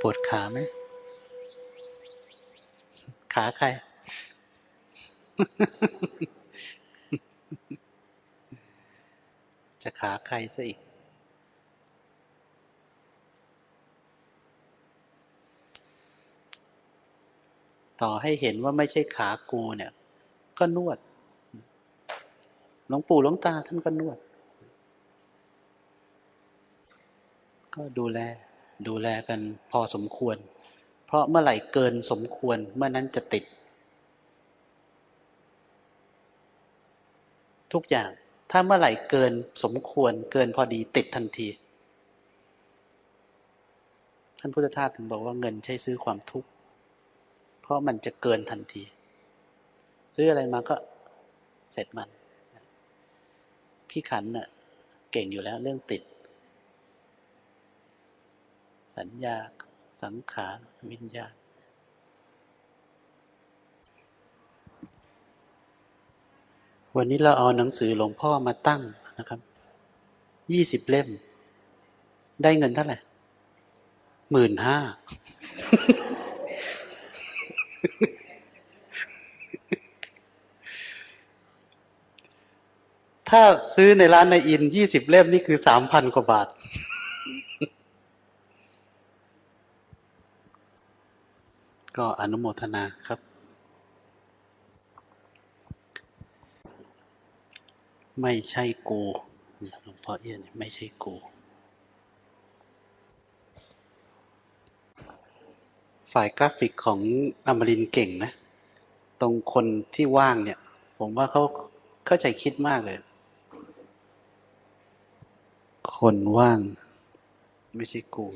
ปวดขาไหมขาใคร จะขาใครซะอีก ต่อให้เห็นว่าไม่ใช่ขากูเนี่ย ก็นวด หลวงปู่หลวงตาท่านก็นวด ก็ดูแล ดูแลกันพอสมควร เพราะเมื่อไหร่เกินสมควรเมื่อนั้นจะติด ทุกอย่างถ้าเมื่อไหร่เกินสมควรเกินพอดีติดทันที ท่านพุทธทาสถึงบอกว่าเงินใช้ซื้อความทุกข์ เพราะมันจะเกินทันที ซื้ออะไรมาก็เสร็จมัน พี่ขันน่ะเก่งอยู่แล้วเรื่องติด สัญญา สังขาร วิญญาณ วันนี้เราเอาหนังสือหลวงพ่อมาตั้งนะครับยี่สิบเล่ม ได้เงินเท่าไหร่หมื่นห้าถ้าซื้อในร้านในอินยี่สิบเล่มนี่คือสามพันกว่าบาท ก็อนุโมทนาครับ ไม่ใช่กูหลวงพ่อเอี้ยนไม่ใช่กูฝ่ายกราฟิกของอมรินเก่งนะ ตรงคนที่ว่างเนี่ย ผมว่าเขาเข้าใจคิดมากเลย คนว่าง ไม่ใช่กู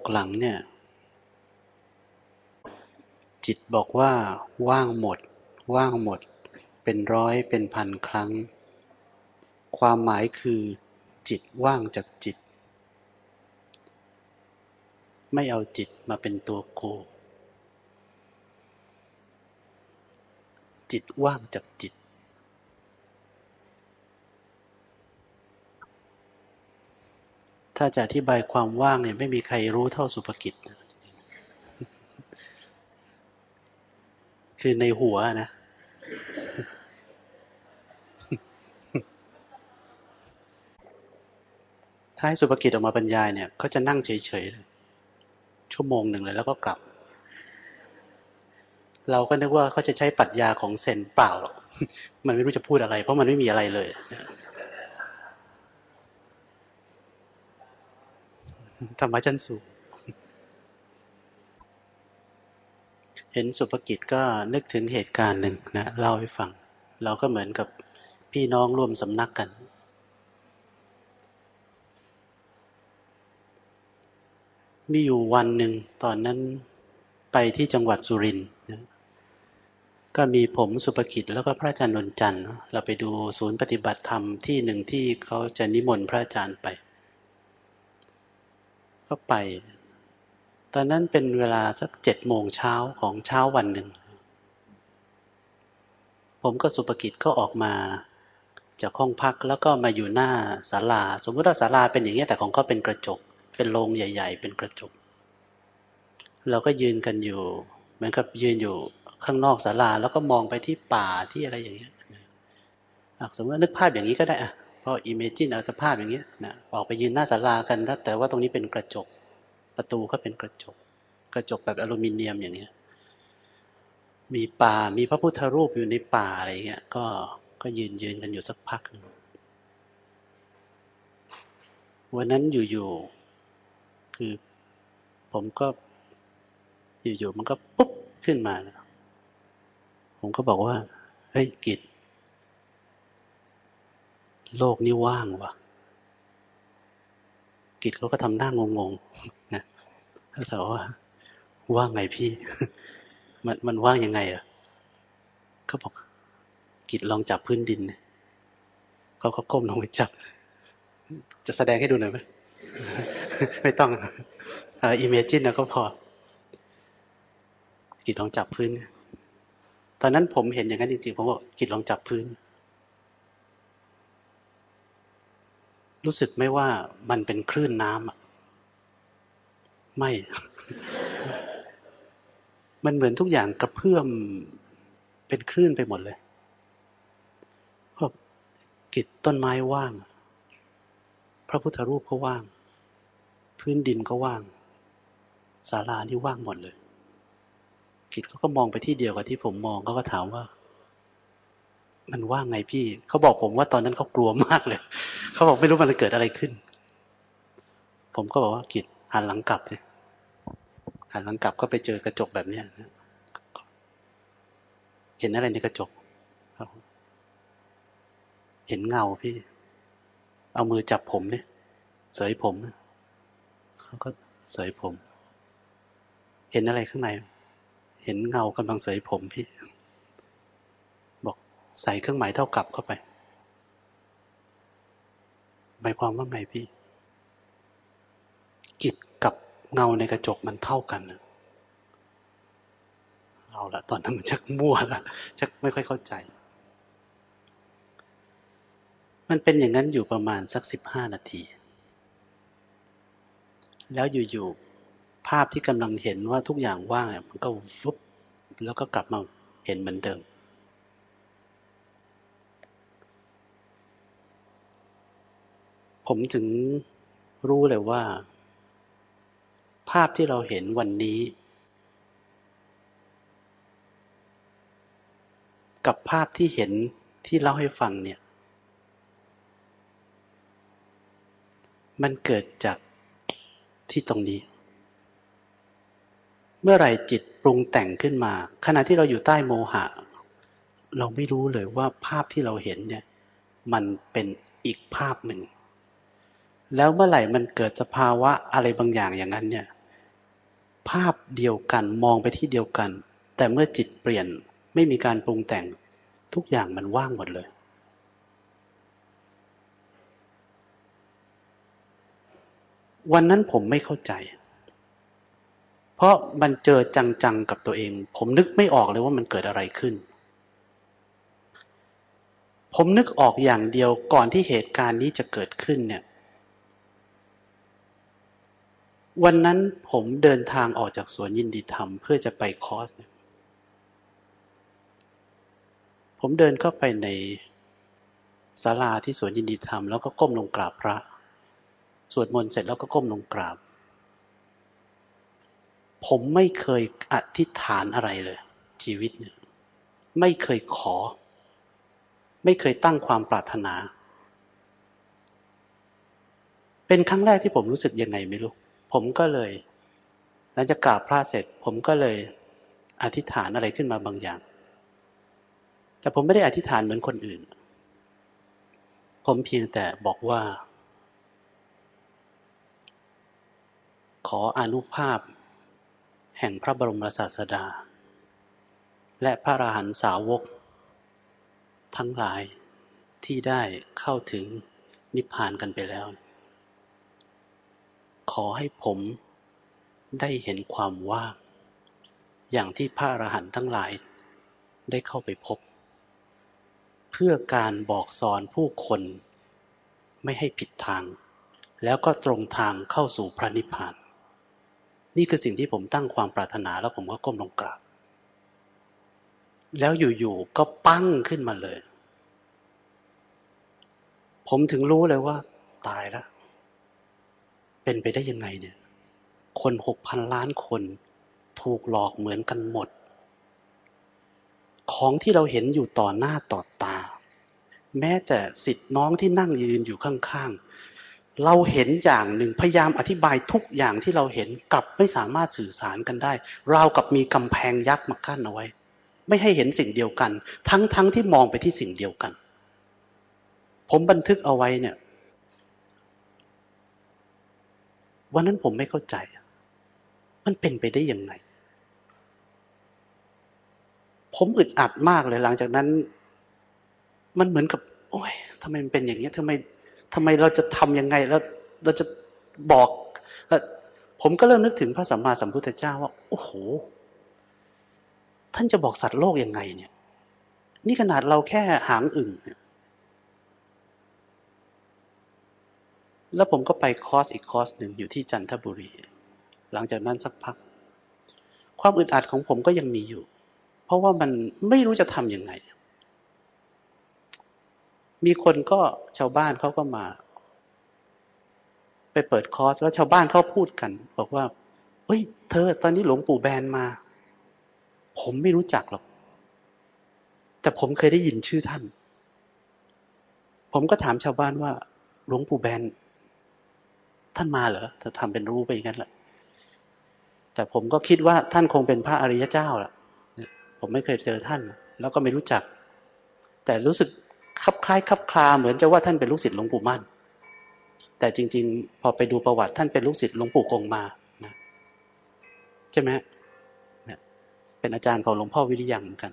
กหลังเนี่ย จิตบอกว่า ว่างหมด ว่างหมด เป็นร้อยเป็นพันครั้ง ความหมายคือ จิตว่างจากจิต ไม่เอาจิตมาเป็นตัวกูจิตว่างจากจิต ถ้าจะอธิบายความว่างเนี่ยไม่มีใครรู้เท่าสุภกิจ คือในหัวนะ ถ้าให้สุภกิจออกมาบรรยายเนี่ยเขาจะนั่งเฉยๆ ชั่วโมงหนึ่งเลยแล้วก็กลับ เราก็นึกว่าเขาจะใช้ปรัชญาของเซนเปล่าหรอก มันไม่รู้จะพูดอะไร เพราะมันไม่มีอะไรเลย ธรรมะชั้นสูง เห็นสุภกิจก็นึกถึงเหตุการณ์หนึ่งนะเล่าให้ฟัง เราก็เหมือนกับพี่น้องร่วมสำนักกัน มีอยู่วันหนึ่งตอนนั้นไปที่จังหวัดสุรินทร์ก็มีผมสุภกิจแล้วก็พระอาจารย์นนจันทร์เราไปดูศูนย์ปฏิบัติธรรมที่หนึ่งที่เขาจะนิมนต์พระอาจารย์ไป ก็ไป ตอนนั้นเป็นเวลาสักเจ็ดโมงเช้าของเช้าวันหนึ่ง ผมก็สุภกิจก็ออกมาจากห้องพักแล้วก็มาอยู่หน้าศาลา สมมติว่าศาลาเป็นอย่างนี้แต่ของเขาเป็นกระจก เป็นโรงใหญ่ ๆ เป็นกระจก เราก็ยืนกันอยู่ เหมือนกับยืนอยู่ข้างนอกศาลาแล้วก็มองไปที่ป่าที่อะไรอย่างเงี้ยสมมตินึกภาพอย่างนี้ก็ได้อะ พออิเมจินเอาแต่ภาพอย่างเงี้ยนะออกไปยืนหน้าศาลากันแต่ว่าตรงนี้เป็นกระจก ประตูก็เป็นกระจก กระจกแบบอลูมิเนียมอย่างเงี้ยมีป่ามีพระพุทธรูปอยู่ในป่าอะไรเงี้ยก็ก็ยืนยืนกันอยู่สักพักนึงวันนั้นอยู่ๆคือผมก็อยู่ๆมันก็ปุ๊บขึ้นมา ผมก็บอกว่า เฮ้ยกิจ โลกนี้ว่างวะกิจเขาก็ทำหน้างงๆนะแล้วถามว่า ว่างไงพี่ มันมันว่างยังไงอะเขาบอก กิจลองจับพื้นดินเขาก็ก้มลงไปจับ จะแสดงให้ดูหน่อยไหมไม่ต้องอิเมจินนะก็พอ กิจลองจับพื้น ตอนนั้นผมเห็นอย่างนั้นจริงๆผมบอกกิจลองจับพื้น รู้สึกไหมว่ามันเป็นคลื่นน้ำอะไม่ มันเหมือนทุกอย่างกระเพื่อมเป็นคลื่นไปหมดเลยพวกกิจต้นไม้ว่าง พระพุทธรูปก็ว่าง พื้นดินก็ว่างศาลานี่ว่างหมดเลย กิจเขาก็มองไปที่เดียวกับที่ผมมองเขาก็ถามว่า มันว่างไงพี่เขาบอกผมว่าตอนนั้นเขากลัวมากเลยเขาบอกไม่รู้มันเกิดอะไรขึ้น ผมก็บอกว่ากิจหันหลังกลับสิหันหลังกลับก็ไปเจอกระจกแบบเนี้ยเห็นอะไรในกระจกเห็นเงาพี่ เอามือจับผมเนี่ยเสยผมเขาก็เสยผม เห็นอะไรข้างใน เห็นเงากำลังเสยผมพี่ ใส่เครื่องหมายเท่ากับเข้าไปหมายความว่าไงพี่ กิจกับเงาในกระจกมันเท่ากันเอาละตอนนั้นมันชักมั่วละชักไม่ค่อยเข้าใจ มันเป็นอย่างนั้นอยู่ประมาณสักสิบห้านาที แล้วอยู่ๆภาพที่กำลังเห็นว่าทุกอย่างว่างมันก็ฟุบแล้วก็กลับมาเห็นเหมือนเดิม ผมถึงรู้เลยว่า ภาพที่เราเห็นวันนี้ กับภาพที่เห็นที่เล่าให้ฟังเนี่ย มันเกิดจากที่ตรงนี้ เมื่อไหร่จิตปรุงแต่งขึ้นมา ขณะที่เราอยู่ใต้โมหะ เราไม่รู้เลยว่าภาพที่เราเห็นเนี่ย มันเป็นอีกภาพหนึ่ง แล้วเมื่อไหร่มันเกิดสภาวะอะไรบางอย่างอย่างนั้นเนี่ย ภาพเดียวกันมองไปที่เดียวกัน แต่เมื่อจิตเปลี่ยนไม่มีการปรุงแต่ง ทุกอย่างมันว่างหมดเลย วันนั้นผมไม่เข้าใจ เพราะมันเจอจังๆกับตัวเอง ผมนึกไม่ออกเลยว่ามันเกิดอะไรขึ้น ผมนึกออกอย่างเดียวก่อนที่เหตุการณ์นี้จะเกิดขึ้นเนี่ย วันนั้นผมเดินทางออกจากสวนยินดีธรรม เพื่อจะไปคอร์สผมเดินเข้าไปในศาลาที่สวนยินดีธรรม แล้วก็ก้มลงกราบพระ สวดมนต์เสร็จแล้วก็ก้มลงกราบ ผมไม่เคยอธิษฐานอะไรเลย ชีวิตเนี่ยไม่เคยขอ ไม่เคยตั้งความปรารถนา เป็นครั้งแรกที่ผมรู้สึกยังไงไม่รู้ ผมก็เลย หลังจากกราบพระเสร็จ ผมก็เลยอธิษฐานอะไรขึ้นมาบางอย่าง แต่ผมไม่ได้อธิษฐานเหมือนคนอื่น ผมเพียงแต่บอกว่า ขออนุภาพ แห่งพระบรมศาสดา และพระอรหันตสาวก ทั้งหลายที่ได้เข้าถึงนิพพานกันไปแล้ว ขอให้ผม ได้เห็นความว่าง อย่างที่พระอรหันต์ทั้งหลาย ได้เข้าไปพบ เพื่อการบอกสอนผู้คน ไม่ให้ผิดทาง แล้วก็ตรงทางเข้าสู่พระนิพพาน นี่คือสิ่งที่ผมตั้งความปรารถนาแล้วผมก็ก้มลงกราบแล้วอยู่ๆก็ปั้งขึ้นมาเลย ผมถึงรู้เลยว่า ตายแล้ว เป็นไปได้ยังไงเนี่ย คนหกพันล้านคน ถูกหลอกเหมือนกันหมด ของที่เราเห็นอยู่ต่อหน้าต่อตา แม้แต่สิทธิ์น้องที่นั่งยืนอยู่ข้างๆ เราเห็นอย่างหนึ่งพยายามอธิบายทุกอย่างที่เราเห็นกลับไม่สามารถสื่อสารกันได้เรากับมีกำแพงยักษ์มากั้นเอาไว้ ไม่ให้เห็นสิ่งเดียวกัน ทั้งๆทที่มองไปที่สิ่งเดียวกัน ผมบันทึกเอาไว้เนี่ย วันนั้นผมไม่เข้าใจ มันเป็นไปได้ยังไง ผมอึดอัดมากเลยหลังจากนั้น มันเหมือนกับ โอ้ยทำไมมันเป็นอย่างนี้ทำไมทำไมเราจะทำยังไงแล้ว เราจะบอก ผมก็เริ่มนึกถึงพระสัมมาสัมพุทธเจ้าว่า โอ้โห ท่านจะบอกสัตว์โลกยังไงเนี่ย นี่ขนาดเราแค่หางอึ่งเนี่ย แล้วผมก็ไปคอร์สอีกคอร์สหนึ่งอยู่ที่จันทบุรี หลังจากนั้นสักพัก ความอึดอัดของผมก็ยังมีอยู่ เพราะว่ามันไม่รู้จะทำยังไง มีคนก็ชาวบ้านเขาก็มา ไปเปิดคอร์สแล้วชาวบ้านเขาพูดกัน บอกว่า เฮ้ย เธอตอนนี้หลวงปู่แบนมา ผมไม่รู้จักหรอก แต่ผมเคยได้ยินชื่อท่าน ผมก็ถามชาวบ้านว่าหลวงปู่แบน ท่านมาเหรอถ้าทำเป็นรู้ไปอย่างนั้นแหละแต่ผมก็คิดว่าท่านคงเป็นพระอริยเจ้าล่ะผมไม่เคยเจอท่าน แล้วก็ไม่รู้จัก แต่รู้สึกคับคล้ายคับคลาเหมือนจะว่าท่านเป็นลูกศิษย์หลวงปู่มั่น แต่จริง ๆ พอไปดูประวัติท่านเป็นลูกศิษย์หลวงปู่กงมาใช่ไหมเนี่ยเป็นอาจารย์ของหลวงพ่อวิริยังเหมือนกัน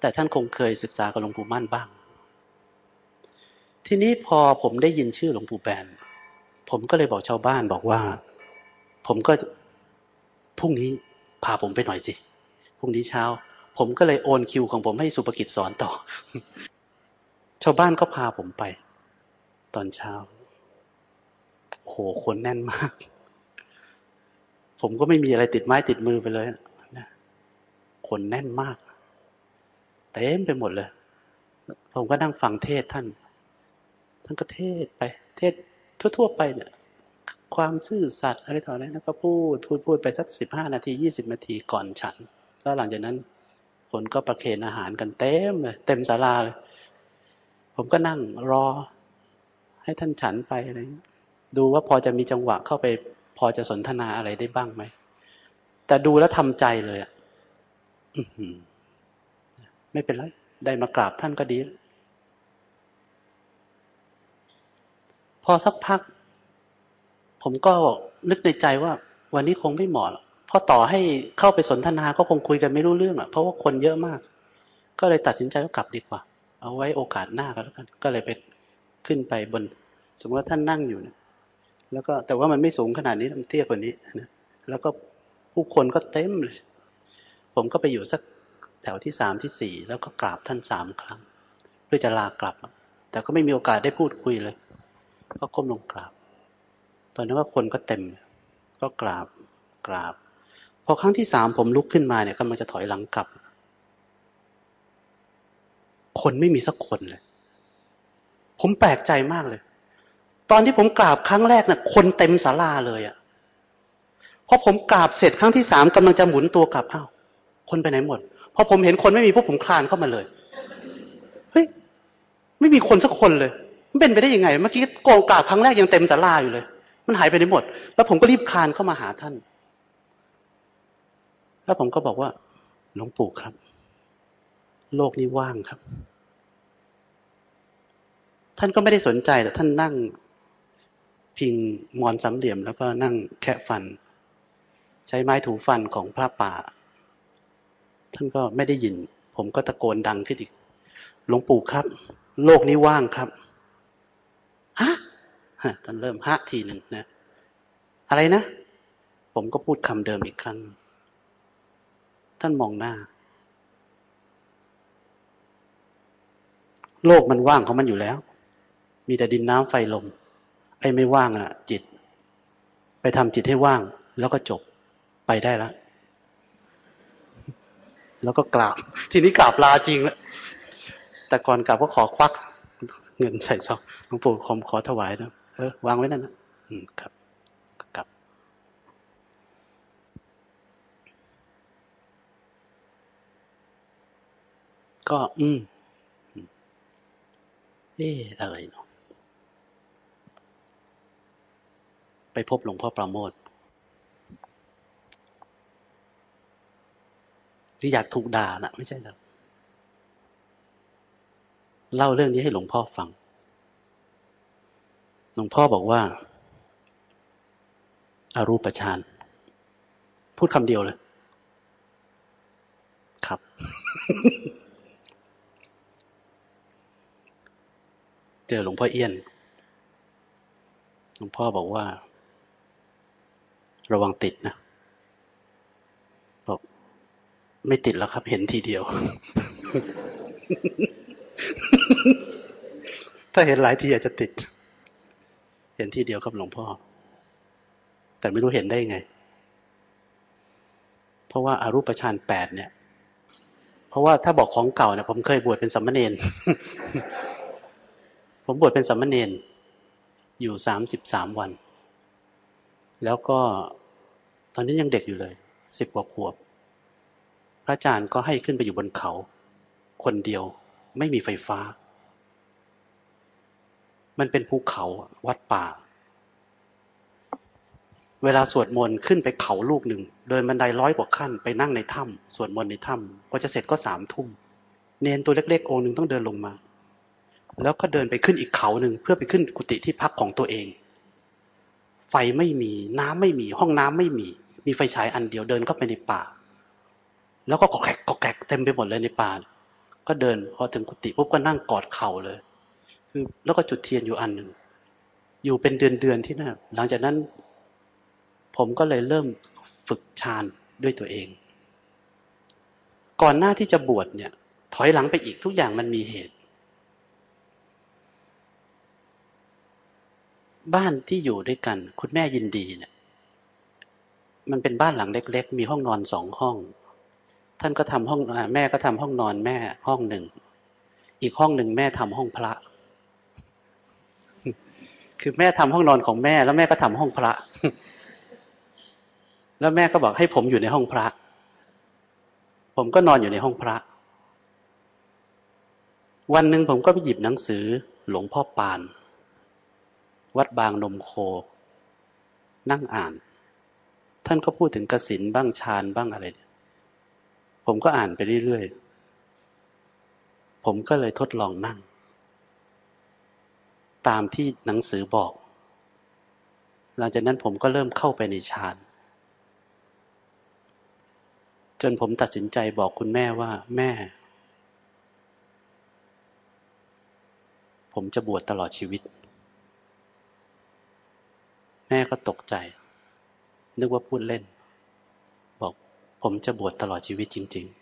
แต่ท่านคงเคยศึกษากับหลวงปู่มั่นบ้าง ทีนี้พอผมได้ยินชื่อหลวงปู่แบน ผมก็เลยบอกชาวบ้านบอกว่า ผมก็พรุ่งนี้พาผมไปหน่อยสิพรุ่งนี้เช้า ผมก็เลยโอนคิวของผมให้สุภกิจสอนต่อ ชาวบ้านก็พาผมไป ตอนเช้าโหคนแน่นมาก ผมก็ไม่มีอะไรติดไม้ติดมือไปเลยนะคนแน่นมากเต็มไปหมดเลย ผมก็นั่งฟังเทศท่าน ท่านก็เทศไป เทศ ทั่วๆไปเนี่ยความซื่อสัตย์อะไรต่ออะไรนะก็พูดพูดพูดไปสักสิบห้านาทียี่สิบนาทีก่อนฉัน แล้วหลังจากนั้นคนก็ประเคนอาหารกันเต็มเลยเต็มศาลาเลย ผมก็นั่งรอ ให้ท่านฉันไปอะไรดูว่าพอจะมีจังหวะเข้าไป พอจะสนทนาอะไรได้บ้างไหม แต่ดูแล้วทำใจเลยอะไม่เป็นไร ได้มากราบท่านก็ดี พอสักพัก ผมก็นึกในใจว่า วันนี้คงไม่เหมาะเพราะต่อให้เข้าไปสนทนาก็คงคุยกันไม่รู้เรื่องอะ เพราะว่าคนเยอะมาก ก็เลยตัดสินใจว่ากลับดีกว่า เอาไว้โอกาสหน้าก็แล้วกัน ก็เลยไปขึ้นไปบน สมมติว่าท่านนั่งอยู่นี่ยแล้วก็แต่ว่ามันไม่สูงขนาดนี้มันเตี้ยกว่านี้นะแล้วก็ผู้คนก็เต็มเลย ผมก็ไปอยู่สักแถวที่สามที่สี่แล้วก็กราบท่านสามครั้ง เพื่อจะลากลับ แต่ก็ไม่มีโอกาสได้พูดคุยเลย ก็ก้มลงกราบ ตอนนั้นว่าคนก็เต็ม ก็กราบกราบ พอครั้งที่สามผมลุกขึ้นมาเนี่ยกำลังจะถอยหลังกลับ คนไม่มีสักคนเลย ผมแปลกใจมากเลย ตอนที่ผมกราบครั้งแรกนะ่ะ คนเต็มศาลาเลยอะ่ะพอผมกราบเสร็จครั้งที่สามกำลังจะหมุนตัวกลับอ้าวคนไปไหนหมดพอผมเห็นคนไม่มีพวกผมคลานเข้ามาเลยเฮ้ยไม่มีคนสักคนเลย มันเป็นไปได้ยังไง เมื่อกี้กองกราบครั้งแรกยังเต็มศาลาอยู่เลย มันหายไปไหนหมด แล้วผมก็รีบคลานเข้ามาหาท่าน แล้วผมก็บอกว่าหลวงปู่ครับ โลกนี้ว่างครับ ท่านก็ไม่ได้สนใจแต่ท่านนั่ง พิงมอนสามเหลี่ยม แล้วก็นั่งแคะฟัน ใช้ไม้ถูฟันของพระป่า ท่านก็ไม่ได้ยิน ผมก็ตะโกนดังขึ้นอีกหลวงปู่ครับ โลกนี้ว่างครับ ท่านเริ่มฮะทีหนึ่งนะ อะไรนะ ผมก็พูดคำเดิมอีกครั้ง ท่านมองหน้า โลกมันว่างของมันอยู่แล้ว มีแต่ดินน้ำไฟลม ไอ้ไม่ว่างน่ะ จิต ไปทำจิตให้ว่าง แล้วก็จบไปได้แล้วแล้วก็กราบ ทีนี้กราบลาจริงแล้ว แต่ก่อนกราบก็ขอควัก เงินใส่ซองหลวงปู่ผมขอถวายนะ ออวางไว้นั่นนะอืมครับกลับ ก็ อืมเอ๊อะไรเนาะไปพบหลวงพ่อประโมทที่อยากถูกด่านะไม่ใช่หรอกเล่าเรื่องนี้ให้หลวงพ่อฟัง หลวงพ่อบอกว่าอารูปฌานพูดคำเดียวเลย ครับ เจอหลวงพ่อเอี้ยน หลวงพ่อบอกว่า ระวังติดนะบอกไม่ติดแล้วครับ เห็นทีเดียว ถ้าเห็นหลายทีอาจจะติด ห็นที่เดียวครับหลวงพ่อ แต่ไม่รู้เห็นได้ไง เพราะว่าอารูปฌานแปดเนี่ย เพราะว่าถ้าบอกของเก่าเนี่ยผมเคยบวชเป็นสัมมเนนผมบวชเป็นสัมมเนนอยู่สามสิบสามวัน แล้วก็ตอนนี้ยังเด็กอยู่เลยสิบกว่าขวบ พระอาจารย์ก็ให้ขึ้นไปอยู่บนเขา คนเดียวไม่มีไฟฟ้า มันเป็นภูเขาวัดป่า เวลาสวดมนต์ขึ้นไปเขาลูกหนึ่ง เดินบันไดร้อยกว่าขั้นไปนั่งในถ้ำสวดมนต์ในถ้ำก็จะเสร็จก็สามทุ่ม เนนตัวเล็กๆองค์หนึ่งต้องเดินลงมา แล้วก็เดินไปขึ้นอีกเขาหนึ่งเพื่อไปขึ้นกุฏิที่พักของตัวเอง ไฟไม่มีน้ำไม่มี ห้องน้ำไม่มี มีไฟฉายอันเดียวเดินเข้าไปในป่า แล้วก็กอกแกกกอกแกกเต็มไปหมดเลยในป่า ก็เดินพอถึงกุฏิปุ๊บก็นั่งกอดเข่าเลย คือแล้วก็จุดเทียนอยู่อันหนึ่ง อยู่เป็นเดือนเดือนที่นั่นหลังจากนั้น ผมก็เลยเริ่มฝึกฌานด้วยตัวเอง ก่อนหน้าที่จะบวชเนี่ย ถอยหลังไปอีกทุกอย่างมันมีเหตุ บ้านที่อยู่ด้วยกัน คุณแม่ยินดีเนี่ย มันเป็นบ้านหลังเล็ก ๆ มีห้องนอนสองห้อง ท่านก็ทำห้องแม่ก็ทำห้องนอนแม่ห้องหนึ่งอีกห้องหนึ่งแม่ทำห้องพระ คือแม่ทำห้องนอนของแม่ แล้วแม่ก็ทำห้องพระ แล้วแม่ก็บอกให้ผมอยู่ในห้องพระ ผมก็นอนอยู่ในห้องพระ วันหนึ่งผมก็ไปหยิบหนังสือหลวงพ่อปาน วัดบางนมโค นั่งอ่าน ท่านก็พูดถึงกสินบ้างฌานบ้างอะไร ผมก็อ่านไปเรื่อยๆ ผมก็เลยทดลองนั่ง ตามที่หนังสือบอก หลังจากนั้นผมก็เริ่มเข้าไปในฌานจนผมตัดสินใจบอกคุณแม่ว่า แม่ ผมจะบวชตลอดชีวิต แม่ก็ตกใจ นึกว่าพูดเล่น บอกผมจะบวชตลอดชีวิตจริง ๆ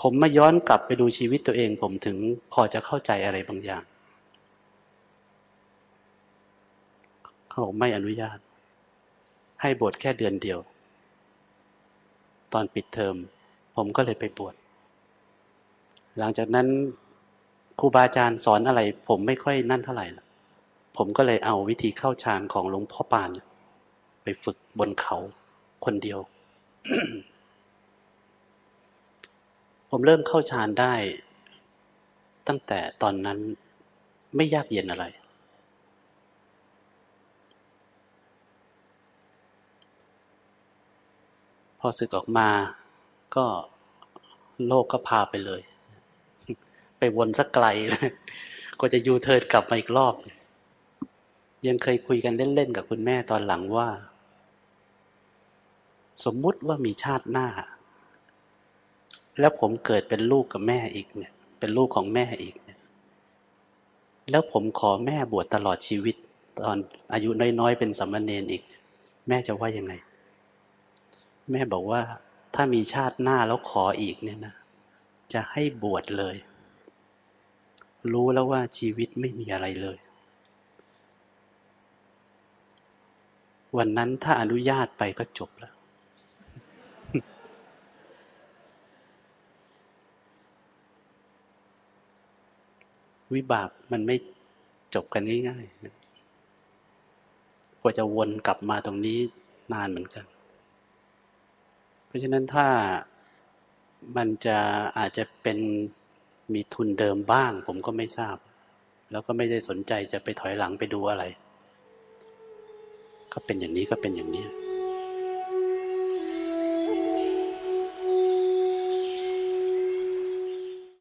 ผมมาย้อนกลับไปดูชีวิตตัวเอง ผมถึงพอจะเข้าใจอะไรบางอย่าง เขาบอกไม่อนุญาต ให้บวชแค่เดือนเดียว ตอนปิดเทอม ผมก็เลยไปบวชหลังจากนั้นครูบาอาจารย์สอนอะไร ผมไม่ค่อยนั่นเท่าไหร่ละผมก็เลยเอาวิธีเข้าฌานของหลวงพ่อปาน ไปฝึกบนเขาคนเดียว ผมเริ่มเข้าฌานได้ ตั้งแต่ตอนนั้นไม่ยากเย็นอะไร พอศึกออกมาก็โลกก็พาไปเลย ไปวนสักไกลเลยก็จะยูเทิร์นกลับมาอีกรอบ ยังเคยคุยกันเล่น ๆ กับคุณแม่ตอนหลังว่า สมมุติว่ามีชาติหน้า แล้วผมเกิดเป็นลูกกับแม่อีกเนี่ย เป็นลูกของแม่อีกเนี่ยแล้วผมขอแม่บวชตลอดชีวิต ตอนอายุน้อยๆเป็นสัมมาเนนอีก แม่จะว่ายังไง แม่บอกว่าถ้ามีชาติหน้าแล้วขออีกเนี่ยนะจะให้บวชเลย รู้แล้วว่าชีวิตไม่มีอะไรเลย วันนั้นถ้าอนุญาตไปก็จบแล้ว วิบากมันไม่จบกันง่ายๆกว่าจะวนกลับมาตรงนี้นานเหมือนกัน เพราะฉะนั้นถ้ามันจะอาจจะเป็นมีทุนเดิมบ้าง ผมก็ไม่ทราบ แล้วก็ไม่ได้สนใจจะไปถอยหลังไปดูอะไร ก็เป็นอย่างนี้ก็เป็นอย่างนี้